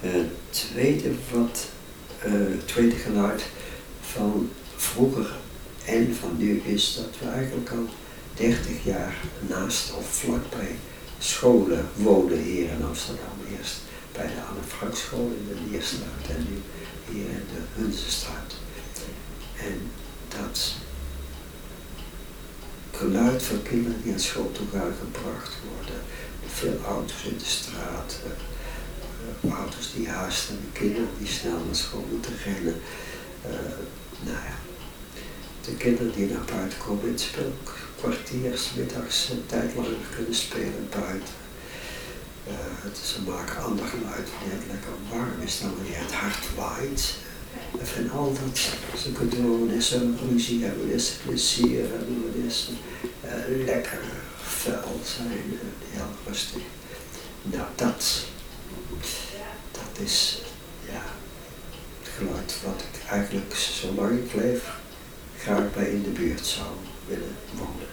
Het tweede, wat, uh, tweede geluid van vroeger en van nu is dat we eigenlijk al 30 jaar naast of vlakbij scholen wonen hier in Amsterdam. Eerst bij de Anne Frank school in de Nierstraat en nu hier in de Hunzenstraat. En dat geluid van kinderen die aan school toe gaan gebracht worden, veel auto's in de straat, auto's die haasten, de kinderen die snel naar school moeten rennen. Uh, nou ja, de kinderen die naar buiten komen in het speelkwartier, middags een tijd langer kunnen spelen buiten. Ze maken ander geluid wanneer het lekker warm is dan wanneer het hard waait. En van al dat ze kunnen wanneer ze ruzie hebben, wanneer ze plezier hebben, wanneer ze uh, lekker fel zijn en heel rustig. Nou, dat, dat is ja, het geluid wat ik eigenlijk zolang ik leef graag bij in de buurt zou willen wonen.